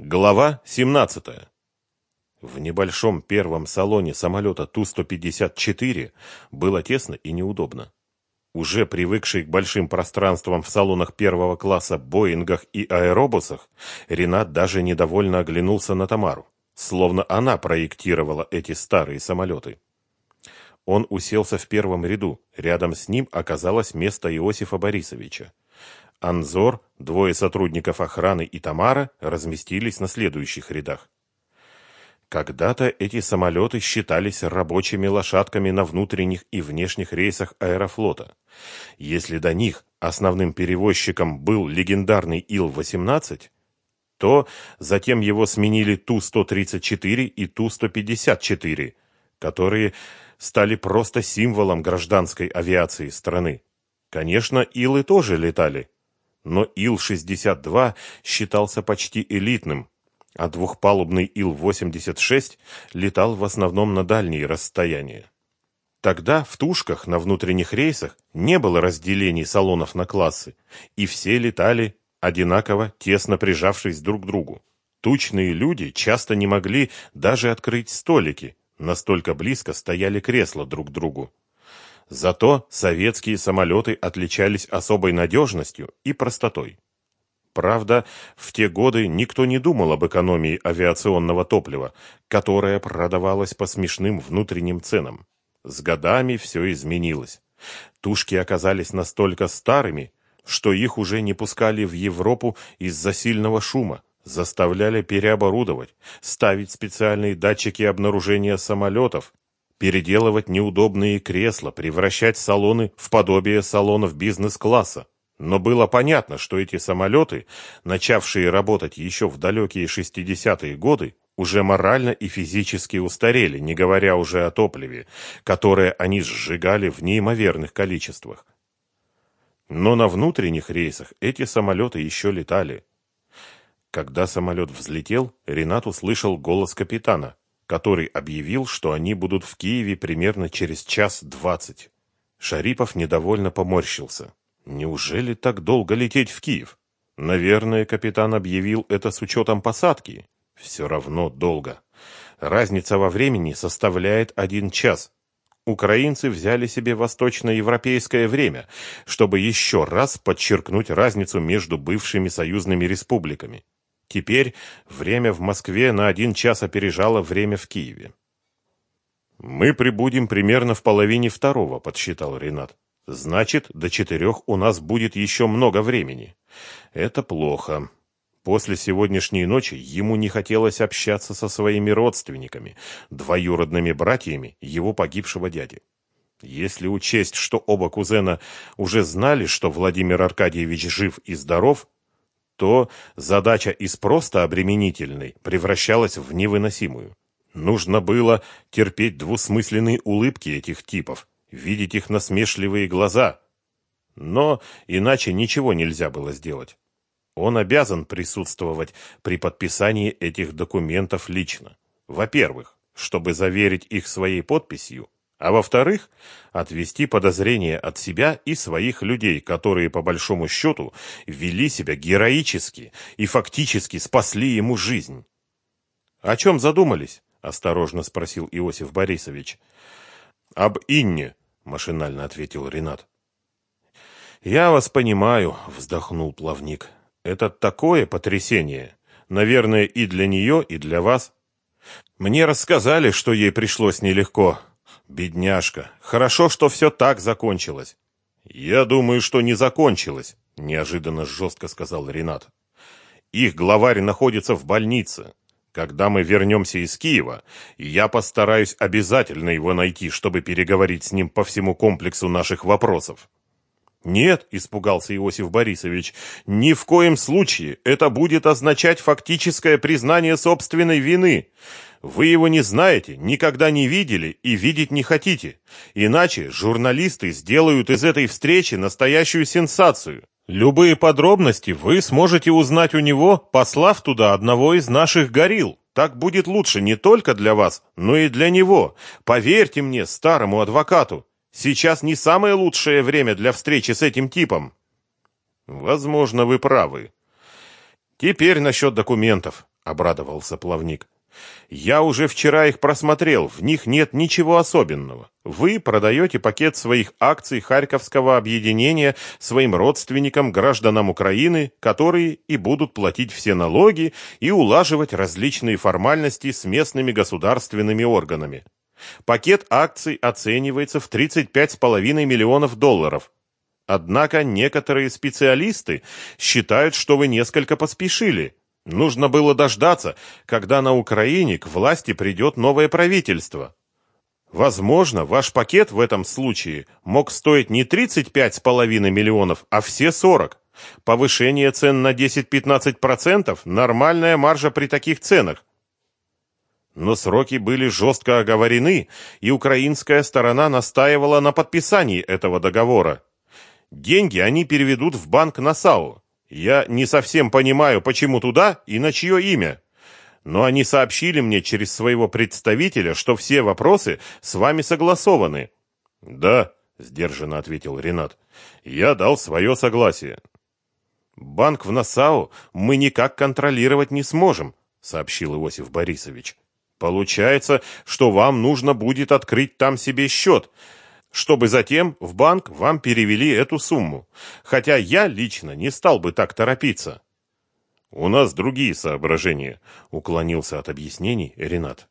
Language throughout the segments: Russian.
Глава 17. В небольшом первом салоне самолета Ту-154 было тесно и неудобно. Уже привыкший к большим пространствам в салонах первого класса Боингах и аэробусах, Ренат даже недовольно оглянулся на Тамару, словно она проектировала эти старые самолеты. Он уселся в первом ряду, рядом с ним оказалось место Иосифа Борисовича. Анзор, двое сотрудников охраны и Тамара разместились на следующих рядах. Когда-то эти самолеты считались рабочими лошадками на внутренних и внешних рейсах аэрофлота. Если до них основным перевозчиком был легендарный Ил-18, то затем его сменили Ту-134 и Ту-154, которые стали просто символом гражданской авиации страны. Конечно, Илы тоже летали, но Ил-62 считался почти элитным, а двухпалубный Ил-86 летал в основном на дальние расстояния. Тогда в тушках на внутренних рейсах не было разделений салонов на классы, и все летали одинаково, тесно прижавшись друг к другу. Тучные люди часто не могли даже открыть столики, настолько близко стояли кресла друг к другу. Зато советские самолеты отличались особой надежностью и простотой. Правда, в те годы никто не думал об экономии авиационного топлива, которое продавалось по смешным внутренним ценам. С годами все изменилось. Тушки оказались настолько старыми, что их уже не пускали в Европу из-за сильного шума, заставляли переоборудовать, ставить специальные датчики обнаружения самолетов, переделывать неудобные кресла, превращать салоны в подобие салонов бизнес-класса. Но было понятно, что эти самолеты, начавшие работать еще в далекие 60-е годы, уже морально и физически устарели, не говоря уже о топливе, которое они сжигали в неимоверных количествах. Но на внутренних рейсах эти самолеты еще летали. Когда самолет взлетел, Ренат услышал голос капитана, который объявил, что они будут в Киеве примерно через час двадцать. Шарипов недовольно поморщился. Неужели так долго лететь в Киев? Наверное, капитан объявил это с учетом посадки. Все равно долго. Разница во времени составляет один час. Украинцы взяли себе восточноевропейское время, чтобы еще раз подчеркнуть разницу между бывшими союзными республиками. Теперь время в Москве на один час опережало время в Киеве. «Мы прибудем примерно в половине второго», — подсчитал Ренат. «Значит, до четырех у нас будет еще много времени. Это плохо». После сегодняшней ночи ему не хотелось общаться со своими родственниками, двоюродными братьями его погибшего дяди. Если учесть, что оба кузена уже знали, что Владимир Аркадьевич жив и здоров, то задача из просто обременительной превращалась в невыносимую. Нужно было терпеть двусмысленные улыбки этих типов, видеть их насмешливые глаза. Но иначе ничего нельзя было сделать. Он обязан присутствовать при подписании этих документов лично. Во-первых, чтобы заверить их своей подписью, а во-вторых, отвести подозрения от себя и своих людей, которые, по большому счету, вели себя героически и фактически спасли ему жизнь. «О чем задумались?» – осторожно спросил Иосиф Борисович. «Об Инне», – машинально ответил Ренат. «Я вас понимаю», – вздохнул плавник. «Это такое потрясение. Наверное, и для нее, и для вас. Мне рассказали, что ей пришлось нелегко, Бедняжка. Хорошо, что все так закончилось. Я думаю, что не закончилось, неожиданно жестко сказал Ренат. Их главарь находится в больнице. Когда мы вернемся из Киева, я постараюсь обязательно его найти, чтобы переговорить с ним по всему комплексу наших вопросов. Нет, испугался Иосиф Борисович, ни в коем случае. Это будет означать фактическое признание собственной вины. Вы его не знаете, никогда не видели и видеть не хотите. Иначе журналисты сделают из этой встречи настоящую сенсацию. Любые подробности вы сможете узнать у него, послав туда одного из наших горил. Так будет лучше не только для вас, но и для него. Поверьте мне, старому адвокату. Сейчас не самое лучшее время для встречи с этим типом. Возможно, вы правы. Теперь насчет документов. обрадовался плавник. Я уже вчера их просмотрел, в них нет ничего особенного. Вы продаете пакет своих акций Харьковского объединения своим родственникам, гражданам Украины, которые и будут платить все налоги и улаживать различные формальности с местными государственными органами. Пакет акций оценивается в 35,5 миллионов долларов. Однако некоторые специалисты считают, что вы несколько поспешили. Нужно было дождаться, когда на Украине к власти придет новое правительство. Возможно, ваш пакет в этом случае мог стоить не 35,5 миллионов, а все 40. Повышение цен на 10-15% – нормальная маржа при таких ценах. Но сроки были жестко оговорены, и украинская сторона настаивала на подписании этого договора. Деньги они переведут в банк Насау. Я не совсем понимаю, почему туда и на чье имя. Но они сообщили мне через своего представителя, что все вопросы с вами согласованы. Да, сдержанно ответил Ренат. Я дал свое согласие. Банк в Насау мы никак контролировать не сможем, сообщил Иосиф Борисович. Получается, что вам нужно будет открыть там себе счет, чтобы затем в банк вам перевели эту сумму. Хотя я лично не стал бы так торопиться. У нас другие соображения, уклонился от объяснений Ренат.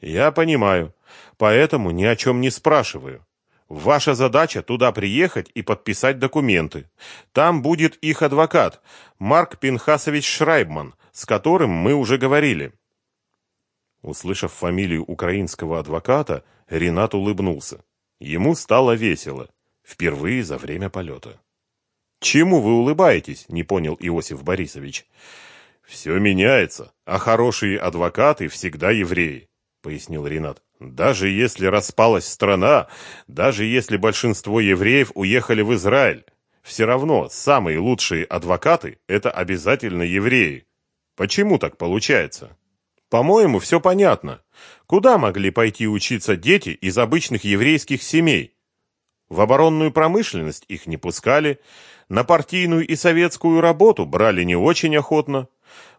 Я понимаю, поэтому ни о чем не спрашиваю. Ваша задача туда приехать и подписать документы. Там будет их адвокат, Марк Пинхасович Шрайбман, с которым мы уже говорили. Услышав фамилию украинского адвоката, Ренат улыбнулся. Ему стало весело. Впервые за время полета. «Чему вы улыбаетесь?» – не понял Иосиф Борисович. «Все меняется, а хорошие адвокаты всегда евреи», – пояснил Ренат. «Даже если распалась страна, даже если большинство евреев уехали в Израиль, все равно самые лучшие адвокаты – это обязательно евреи. Почему так получается?» По-моему, все понятно. Куда могли пойти учиться дети из обычных еврейских семей? В оборонную промышленность их не пускали, на партийную и советскую работу брали не очень охотно.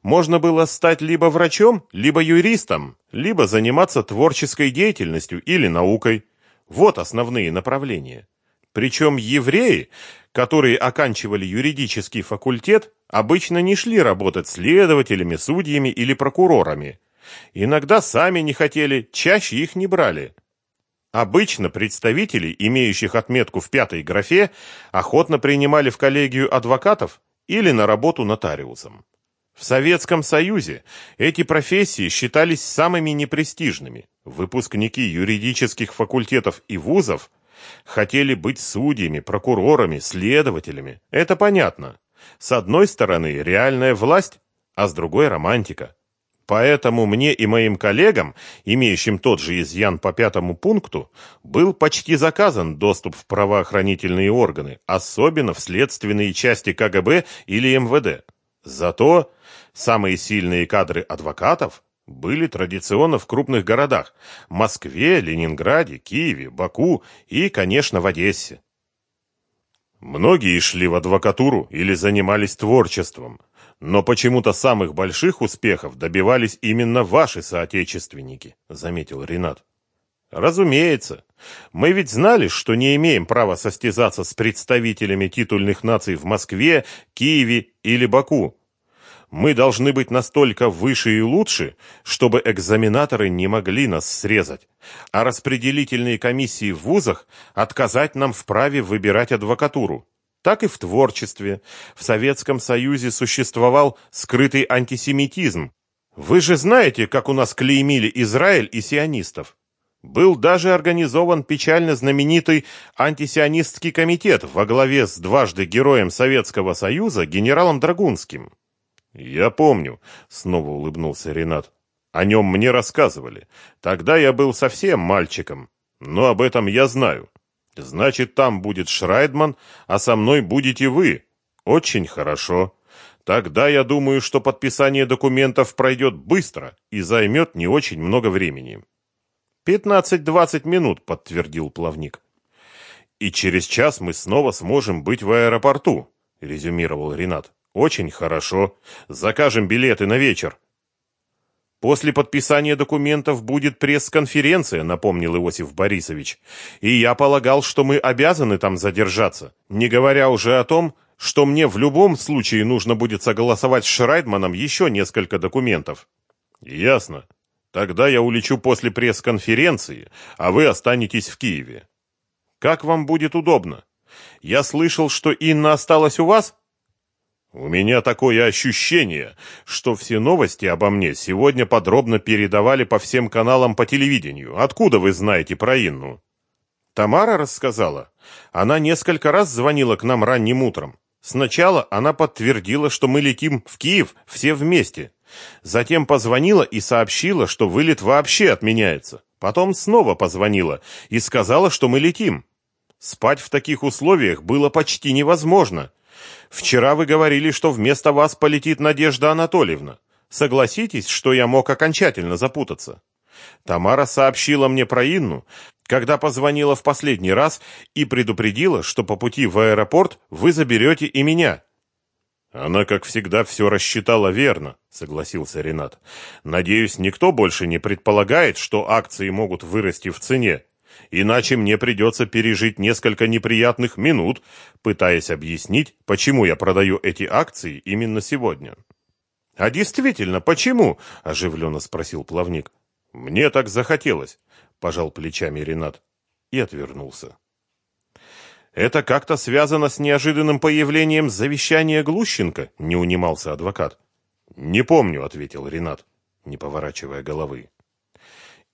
Можно было стать либо врачом, либо юристом, либо заниматься творческой деятельностью или наукой. Вот основные направления. Причем евреи, которые оканчивали юридический факультет, обычно не шли работать следователями, судьями или прокурорами. Иногда сами не хотели, чаще их не брали. Обычно представители, имеющих отметку в пятой графе, охотно принимали в коллегию адвокатов или на работу нотариусом. В Советском Союзе эти профессии считались самыми непрестижными. Выпускники юридических факультетов и вузов хотели быть судьями, прокурорами, следователями. Это понятно. С одной стороны реальная власть, а с другой романтика. Поэтому мне и моим коллегам, имеющим тот же изъян по пятому пункту, был почти заказан доступ в правоохранительные органы, особенно в следственные части КГБ или МВД. Зато самые сильные кадры адвокатов были традиционно в крупных городах – Москве, Ленинграде, Киеве, Баку и, конечно, в Одессе. Многие шли в адвокатуру или занимались творчеством – но почему-то самых больших успехов добивались именно ваши соотечественники, заметил Ренат. Разумеется. Мы ведь знали, что не имеем права состязаться с представителями титульных наций в Москве, Киеве или Баку. Мы должны быть настолько выше и лучше, чтобы экзаменаторы не могли нас срезать, а распределительные комиссии в вузах отказать нам в праве выбирать адвокатуру так и в творчестве. В Советском Союзе существовал скрытый антисемитизм. Вы же знаете, как у нас клеймили Израиль и сионистов. Был даже организован печально знаменитый антисионистский комитет во главе с дважды героем Советского Союза генералом Драгунским. «Я помню», — снова улыбнулся Ренат. «О нем мне рассказывали. Тогда я был совсем мальчиком, но об этом я знаю. Значит, там будет Шрайдман, а со мной будете вы. Очень хорошо. Тогда я думаю, что подписание документов пройдет быстро и займет не очень много времени. «Пятнадцать-двадцать минут», — подтвердил плавник. «И через час мы снова сможем быть в аэропорту», — резюмировал Ренат. «Очень хорошо. Закажем билеты на вечер». После подписания документов будет пресс-конференция, напомнил Иосиф Борисович. И я полагал, что мы обязаны там задержаться, не говоря уже о том, что мне в любом случае нужно будет согласовать с Шрайдманом еще несколько документов. Ясно. Тогда я улечу после пресс-конференции, а вы останетесь в Киеве. Как вам будет удобно? Я слышал, что Инна осталась у вас? У меня такое ощущение, что все новости обо мне сегодня подробно передавали по всем каналам по телевидению. Откуда вы знаете про Инну? Тамара рассказала. Она несколько раз звонила к нам ранним утром. Сначала она подтвердила, что мы летим в Киев все вместе. Затем позвонила и сообщила, что вылет вообще отменяется. Потом снова позвонила и сказала, что мы летим. Спать в таких условиях было почти невозможно. Вчера вы говорили, что вместо вас полетит Надежда Анатольевна. Согласитесь, что я мог окончательно запутаться. Тамара сообщила мне про Инну, когда позвонила в последний раз и предупредила, что по пути в аэропорт вы заберете и меня. Она, как всегда, все рассчитала верно, согласился Ренат. Надеюсь, никто больше не предполагает, что акции могут вырасти в цене. Иначе мне придется пережить несколько неприятных минут, пытаясь объяснить, почему я продаю эти акции именно сегодня. А действительно, почему? оживленно спросил плавник. Мне так захотелось пожал плечами Ренат и отвернулся. Это как-то связано с неожиданным появлением завещания Глущенко, не унимался адвокат. Не помню, ответил Ренат, не поворачивая головы.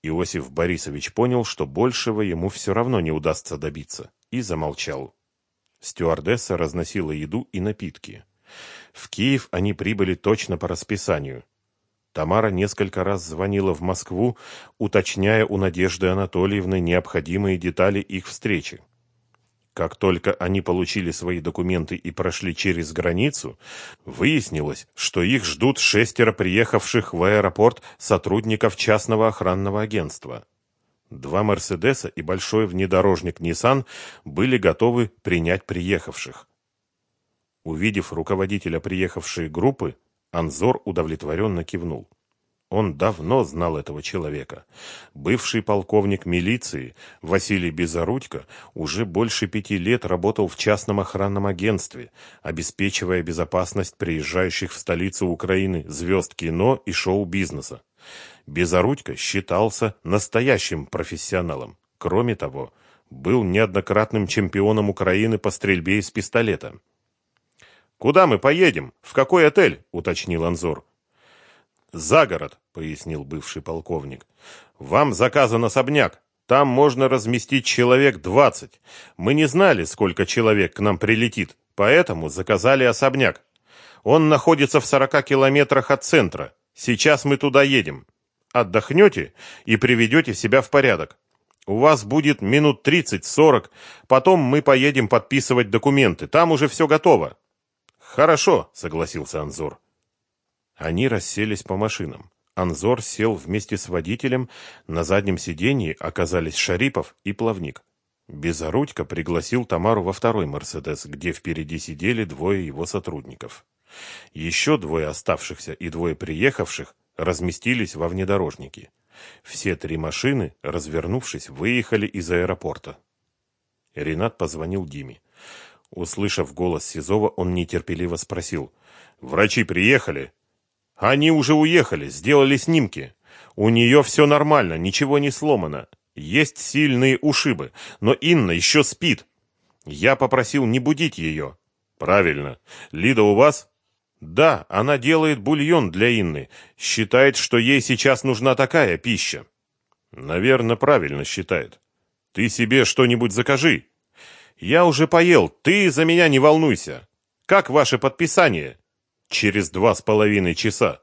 Иосиф Борисович понял, что большего ему все равно не удастся добиться, и замолчал. Стюардесса разносила еду и напитки. В Киев они прибыли точно по расписанию. Тамара несколько раз звонила в Москву, уточняя у Надежды Анатольевны необходимые детали их встречи. Как только они получили свои документы и прошли через границу, выяснилось, что их ждут шестеро приехавших в аэропорт сотрудников частного охранного агентства. Два «Мерседеса» и большой внедорожник «Ниссан» были готовы принять приехавших. Увидев руководителя приехавшей группы, Анзор удовлетворенно кивнул. Он давно знал этого человека. Бывший полковник милиции Василий Безорудько уже больше пяти лет работал в частном охранном агентстве, обеспечивая безопасность приезжающих в столицу Украины звезд кино и шоу-бизнеса. Безорудько считался настоящим профессионалом. Кроме того, был неоднократным чемпионом Украины по стрельбе из пистолета. «Куда мы поедем? В какой отель?» — уточнил Анзор. «За город», — пояснил бывший полковник. «Вам заказан особняк. Там можно разместить человек двадцать. Мы не знали, сколько человек к нам прилетит, поэтому заказали особняк. Он находится в сорока километрах от центра. Сейчас мы туда едем. Отдохнете и приведете себя в порядок. У вас будет минут тридцать-сорок, потом мы поедем подписывать документы. Там уже все готово. Хорошо, согласился Анзор. Они расселись по машинам. Анзор сел вместе с водителем, на заднем сиденье оказались Шарипов и Плавник. Безорудько пригласил Тамару во второй «Мерседес», где впереди сидели двое его сотрудников. Еще двое оставшихся и двое приехавших разместились во внедорожнике. Все три машины, развернувшись, выехали из аэропорта. Ренат позвонил Диме. Услышав голос Сизова, он нетерпеливо спросил. «Врачи приехали?» «Они уже уехали, сделали снимки. У нее все нормально, ничего не сломано. Есть сильные ушибы, но Инна еще спит. Я попросил не будить ее». «Правильно. Лида у вас?» «Да, она делает бульон для Инны. Считает, что ей сейчас нужна такая пища». «Наверное, правильно считает. Ты себе что-нибудь закажи». Я уже поел, ты за меня не волнуйся. Как ваше подписание? Через два с половиной часа.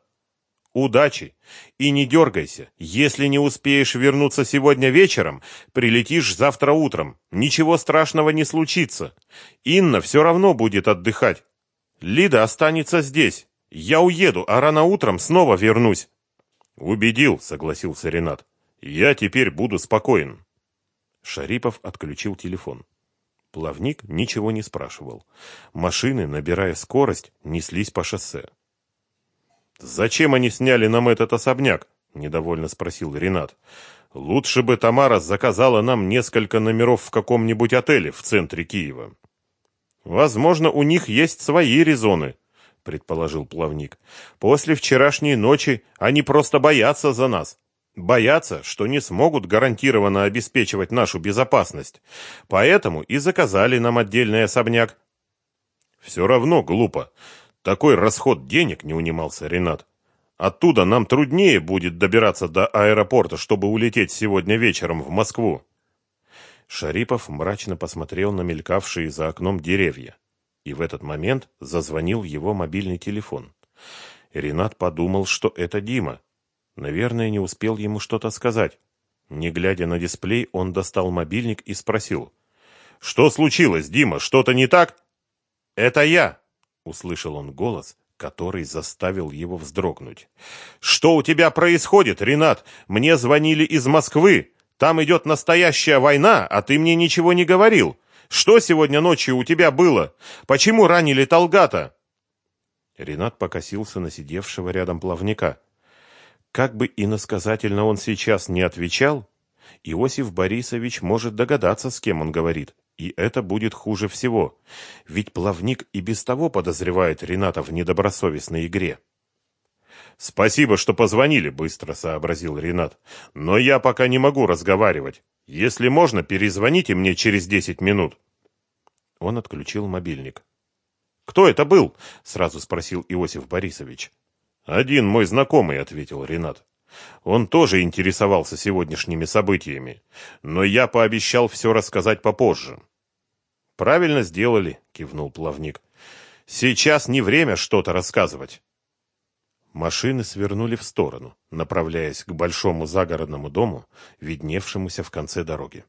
Удачи. И не дергайся. Если не успеешь вернуться сегодня вечером, прилетишь завтра утром. Ничего страшного не случится. Инна все равно будет отдыхать. Лида останется здесь. Я уеду, а рано утром снова вернусь. Убедил, согласился Ренат. Я теперь буду спокоен. Шарипов отключил телефон. Плавник ничего не спрашивал. Машины, набирая скорость, неслись по шоссе. «Зачем они сняли нам этот особняк?» недовольно спросил Ренат. Лучше бы Тамара заказала нам несколько номеров в каком-нибудь отеле в центре Киева. Возможно, у них есть свои резоны, предположил плавник. После вчерашней ночи они просто боятся за нас. Боятся, что не смогут гарантированно обеспечивать нашу безопасность. Поэтому и заказали нам отдельный особняк. Все равно глупо. Такой расход денег не унимался Ренат. Оттуда нам труднее будет добираться до аэропорта, чтобы улететь сегодня вечером в Москву. Шарипов мрачно посмотрел на мелькавшие за окном деревья. И в этот момент зазвонил его мобильный телефон. Ренат подумал, что это Дима. Наверное, не успел ему что-то сказать. Не глядя на дисплей, он достал мобильник и спросил. «Что случилось, Дима? Что-то не так?» «Это я!» — услышал он голос, который заставил его вздрогнуть. «Что у тебя происходит, Ренат? Мне звонили из Москвы. Там идет настоящая война, а ты мне ничего не говорил. Что сегодня ночью у тебя было? Почему ранили Талгата?» Ренат покосился на сидевшего рядом плавника. Как бы иносказательно он сейчас не отвечал, Иосиф Борисович может догадаться, с кем он говорит. И это будет хуже всего, ведь плавник и без того подозревает Рената в недобросовестной игре. «Спасибо, что позвонили», — быстро сообразил Ренат. «Но я пока не могу разговаривать. Если можно, перезвоните мне через десять минут». Он отключил мобильник. «Кто это был?» — сразу спросил Иосиф Борисович. «Один мой знакомый», — ответил Ренат. Он тоже интересовался сегодняшними событиями, но я пообещал все рассказать попозже. Правильно сделали, кивнул плавник. Сейчас не время что-то рассказывать. Машины свернули в сторону, направляясь к большому загородному дому, видневшемуся в конце дороги.